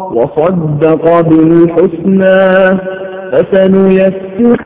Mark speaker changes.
Speaker 1: وصدق بالحسنى فسنيسر